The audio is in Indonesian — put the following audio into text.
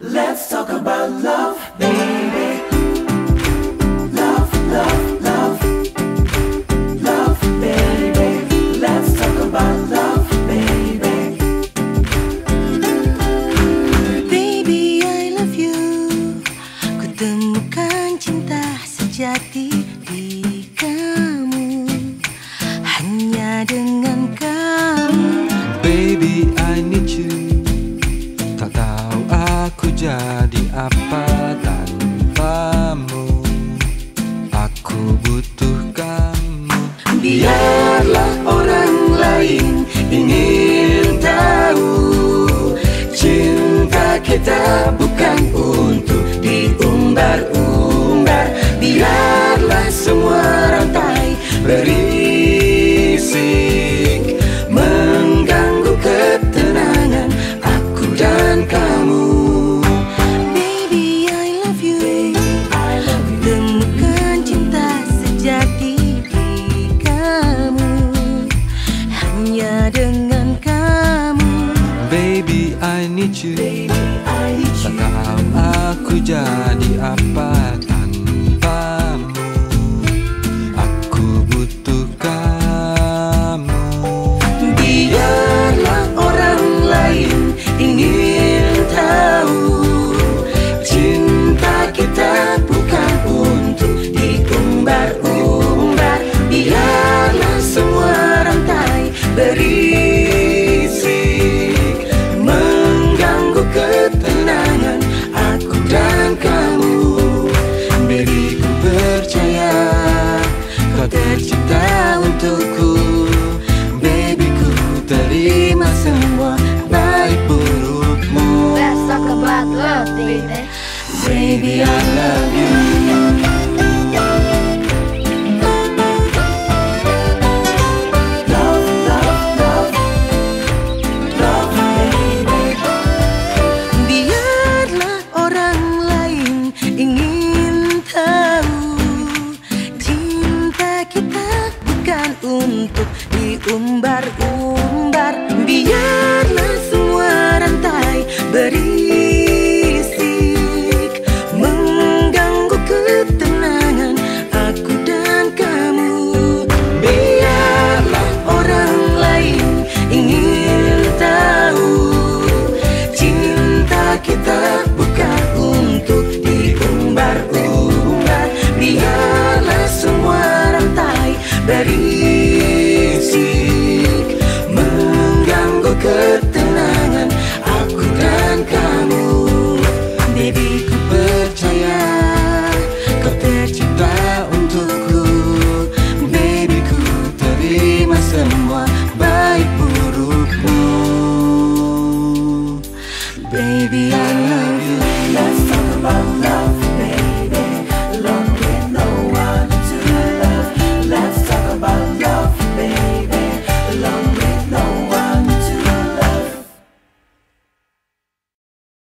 Let's talk about love, baby. Love, love, love. Love, baby. Let's talk about love, baby. Baby, I love you. Ku temukan cinta sejati Hanya dengan kamu. Baby I need you. I Tak you. Tahu aku jadi apa kau tercipta untukku. Baby ku terima semua baik burukmu. Let's talk about love, baby. Baby I love you diumbar-umbar Biarlah semua rantai berisik Mengganggu ketenangan aku dan kamu. Biarlah orang lain ingin tahu Cinta kita